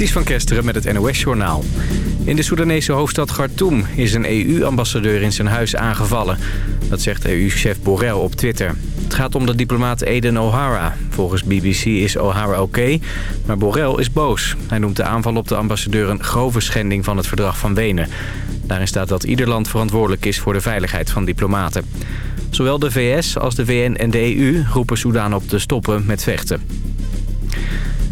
is van Kesteren met het NOS-journaal. In de Soedanese hoofdstad Khartoum is een EU-ambassadeur in zijn huis aangevallen. Dat zegt EU-chef Borrell op Twitter. Het gaat om de diplomaat Eden O'Hara. Volgens BBC is O'Hara oké, maar Borrell is boos. Hij noemt de aanval op de ambassadeur een grove schending van het verdrag van Wenen. Daarin staat dat ieder land verantwoordelijk is voor de veiligheid van diplomaten. Zowel de VS als de VN en de EU roepen Soedan op te stoppen met vechten.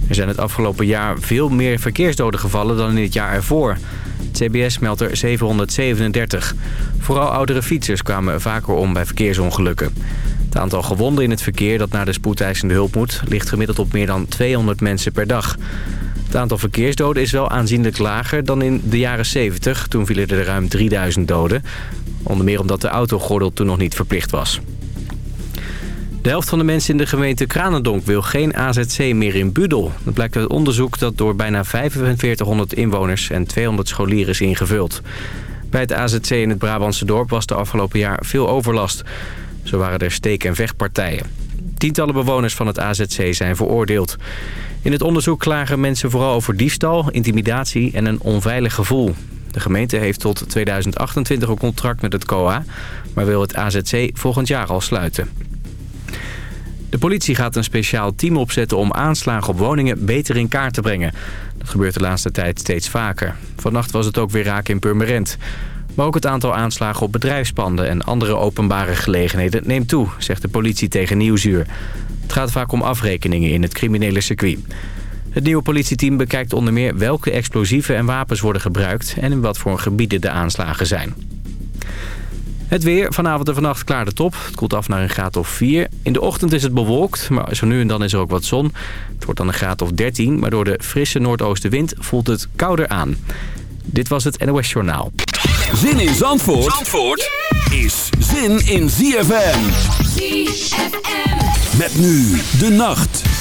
Er zijn het afgelopen jaar veel meer verkeersdoden gevallen dan in het jaar ervoor. CBS meldt er 737. Vooral oudere fietsers kwamen vaker om bij verkeersongelukken. Het aantal gewonden in het verkeer dat naar de spoedeisende hulp moet... ligt gemiddeld op meer dan 200 mensen per dag. Het aantal verkeersdoden is wel aanzienlijk lager dan in de jaren 70. Toen vielen er ruim 3000 doden. Onder meer omdat de autogordel toen nog niet verplicht was. De helft van de mensen in de gemeente Kranendonk wil geen AZC meer in Budel. Dat blijkt uit onderzoek dat door bijna 4500 inwoners en 200 scholieren is ingevuld. Bij het AZC in het Brabantse dorp was de afgelopen jaar veel overlast. Zo waren er steek- en vechtpartijen. Tientallen bewoners van het AZC zijn veroordeeld. In het onderzoek klagen mensen vooral over diefstal, intimidatie en een onveilig gevoel. De gemeente heeft tot 2028 een contract met het COA... maar wil het AZC volgend jaar al sluiten. De politie gaat een speciaal team opzetten om aanslagen op woningen beter in kaart te brengen. Dat gebeurt de laatste tijd steeds vaker. Vannacht was het ook weer raak in Purmerend. Maar ook het aantal aanslagen op bedrijfspanden en andere openbare gelegenheden neemt toe, zegt de politie tegen Nieuwsuur. Het gaat vaak om afrekeningen in het criminele circuit. Het nieuwe politieteam bekijkt onder meer welke explosieven en wapens worden gebruikt... en in wat voor gebieden de aanslagen zijn. Het weer. Vanavond en vannacht klaar de top. Het koelt af naar een graad of 4. In de ochtend is het bewolkt, maar zo nu en dan is er ook wat zon. Het wordt dan een graad of 13, maar door de frisse noordoostenwind voelt het kouder aan. Dit was het NOS Journaal. Zin in Zandvoort, Zandvoort is zin in ZFM. ZFM. Met nu de nacht.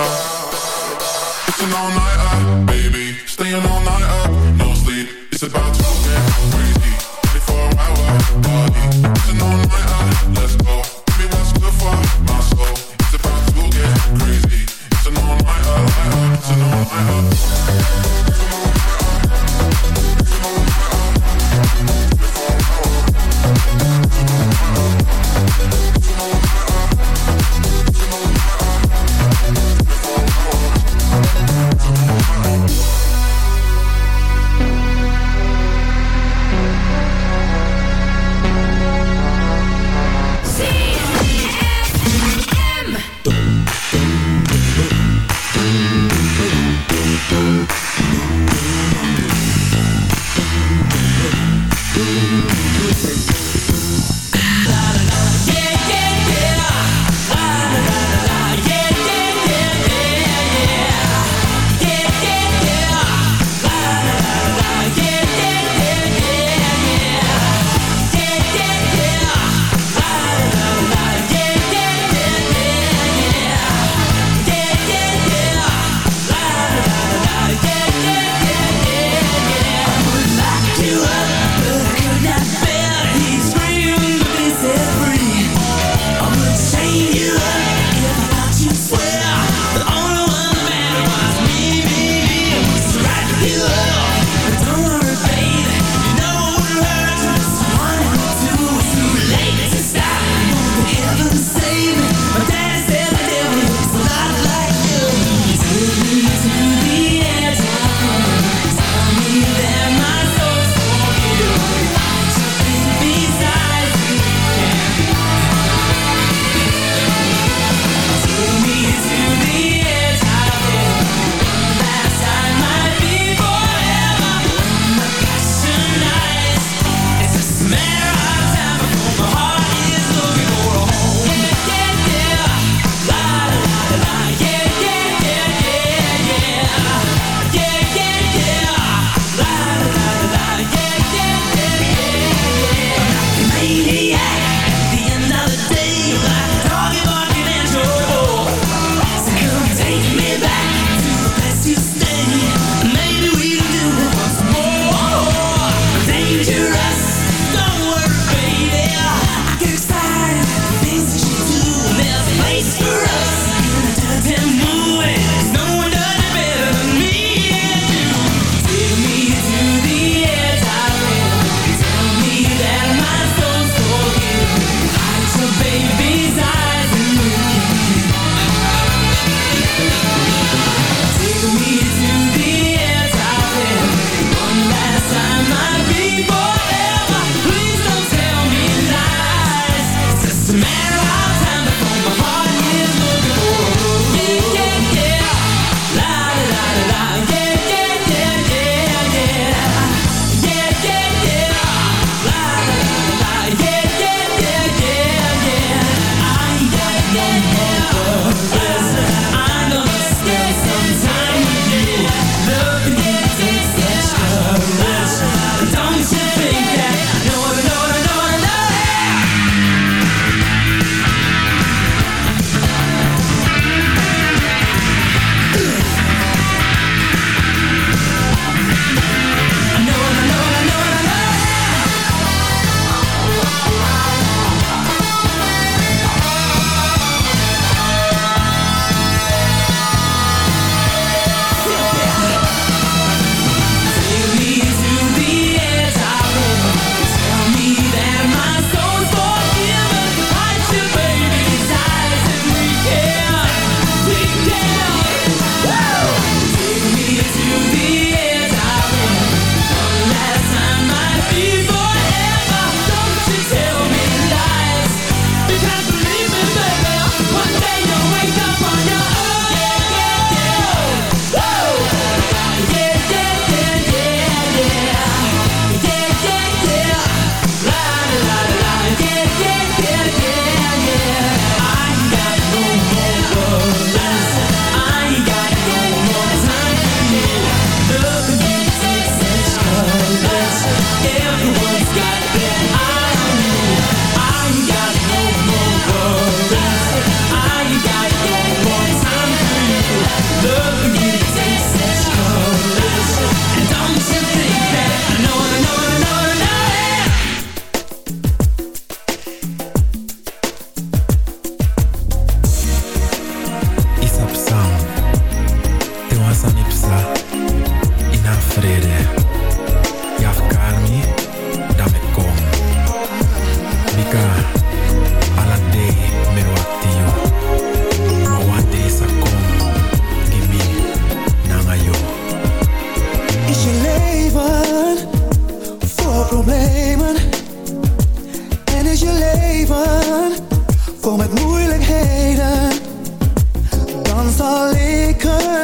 It's an all-nighter, baby. Staying all night up, no sleep. It's about to get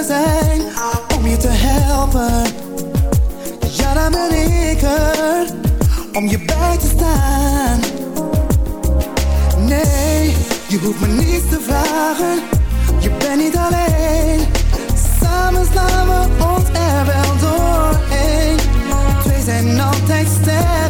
zijn om je te helpen. Ja, dan ben ik er om je bij te staan. Nee, je hoeft me niets te vragen, je bent niet alleen. Samen slaan we ons er wel doorheen. Twee zijn altijd sterk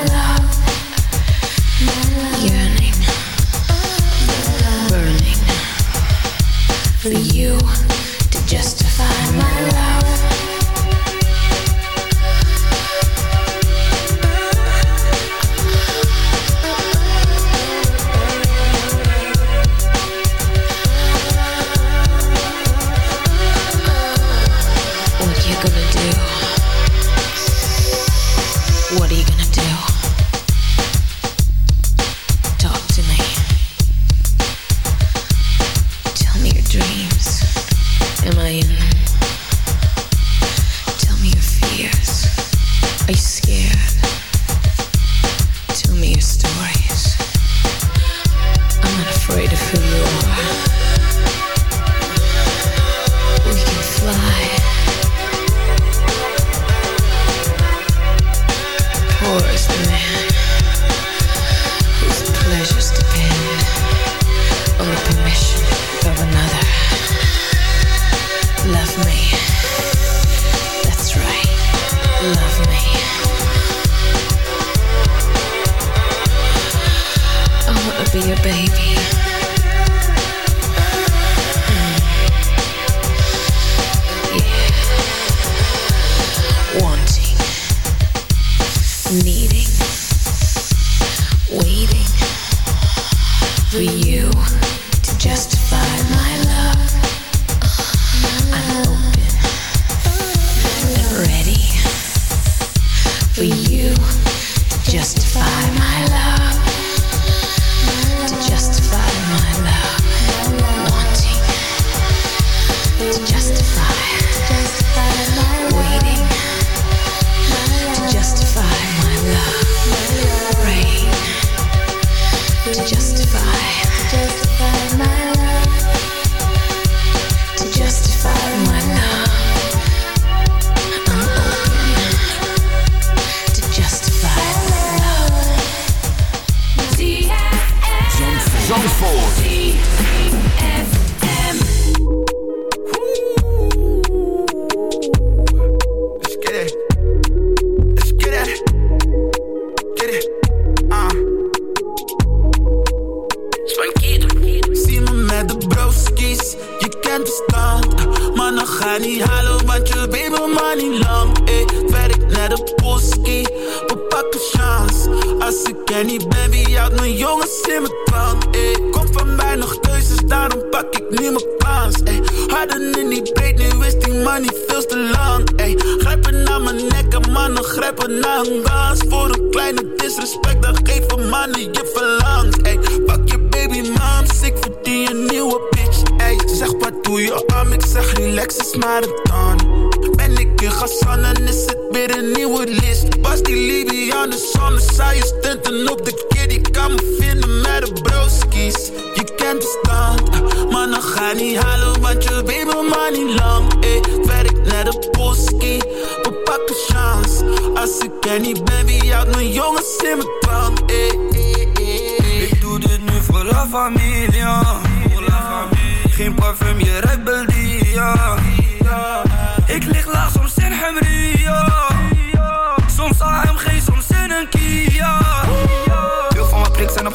Hello.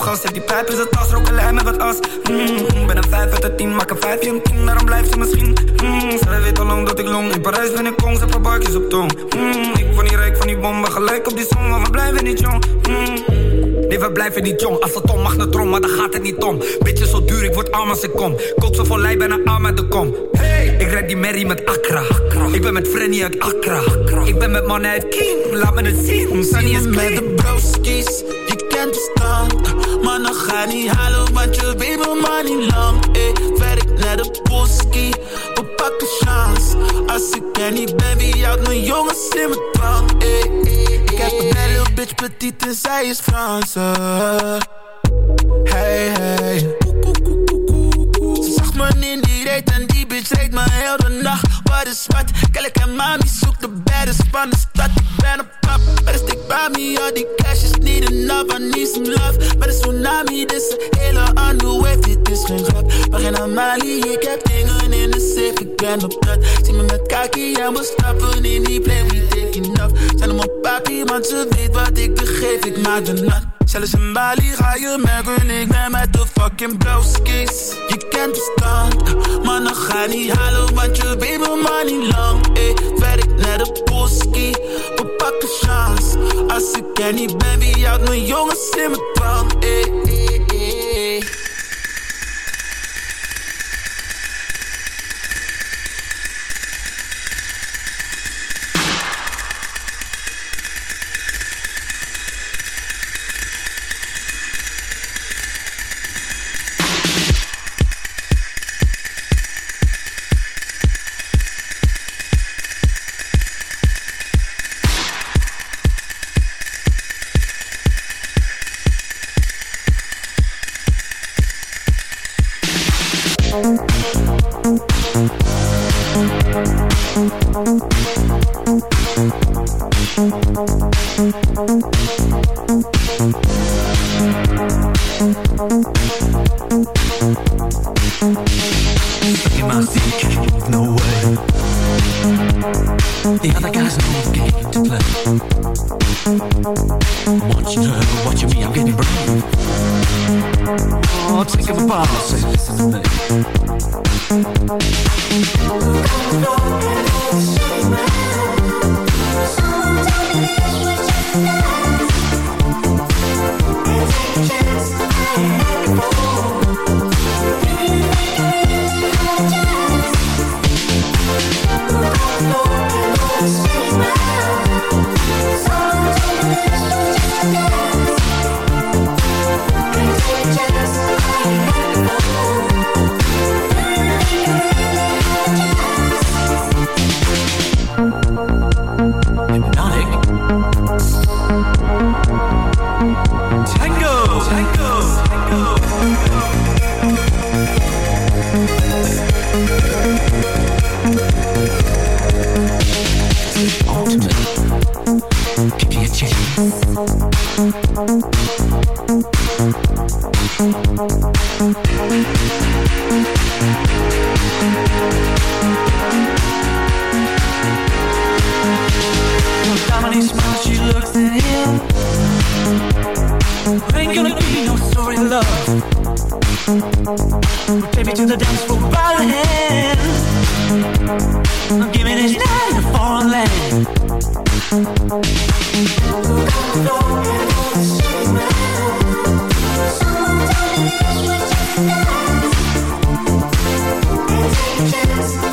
Gas, zet die pijp in zijn tas, roken lijm met wat as. Mm, ben een 5 uit de 10, maak een 5 een 10, daarom blijft ze misschien. Mm, zij weet al lang dat ik long, in Parijs ben ik kong, zet paar barkjes op tong. Mm, ik van die rijk van die bommen, gelijk op die song, maar we blijven niet jong. Mm. Nee, we blijven niet jong. Als het om mag naar trom, maar dan gaat het niet om. Beetje zo duur, ik word arm als ik kom. Kook zo van lijn, bijna arm uit de kom. Hey, ik rijd die Mary met Accra. Ik ben met Frenny uit Accra. Ik ben met mannen uit King, laat me het zien. Sunny is met de broskies, je kent de stand. Mannen ga niet halen, want je weet mijn money lang. Eh, werk naar de boski, we pakken chance. Als ik er niet ben, wie houdt mijn jongens in mijn eh, ik heb een belle bitch, petite en zij is Franse. Hey, hey. Ze zag me in die reet en die bitch reed me heel de nacht. Wat? Kijk en mami zoekt de baddest van de stad. Ik ben een pap, maar stick bij me. Al die cash is niet enough, I need some love. Maar de tsunami, dit is een hele andere wave. Dit is geen grap, maar geen Amali. Ik heb dingen in de safe, ik ben op dat. Zie me met kaki en we stappen in die plane. We taking off. Zijn op papi, want ze weet wat ik te geef. Ik maak de nat. Zelfs in Bali ga je merken, ik ben met de fucking blauwskis. Je kent de stand, maar dan ga niet halen, want je weet mijn money lang. Eh, werk naar de boski, we pakken chance. Als ik er niet ben, wie houdt mijn jongens in mijn dwang? Eh, ain't gonna be no story love. Take me to the dance floor by the hand I'm giving this night in a foreign land. Someone tell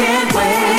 can't wait.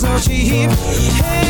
So cheap. Hey,